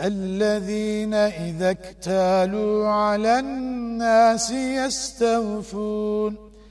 الذين إذا اكتالوا على الناس يستوفون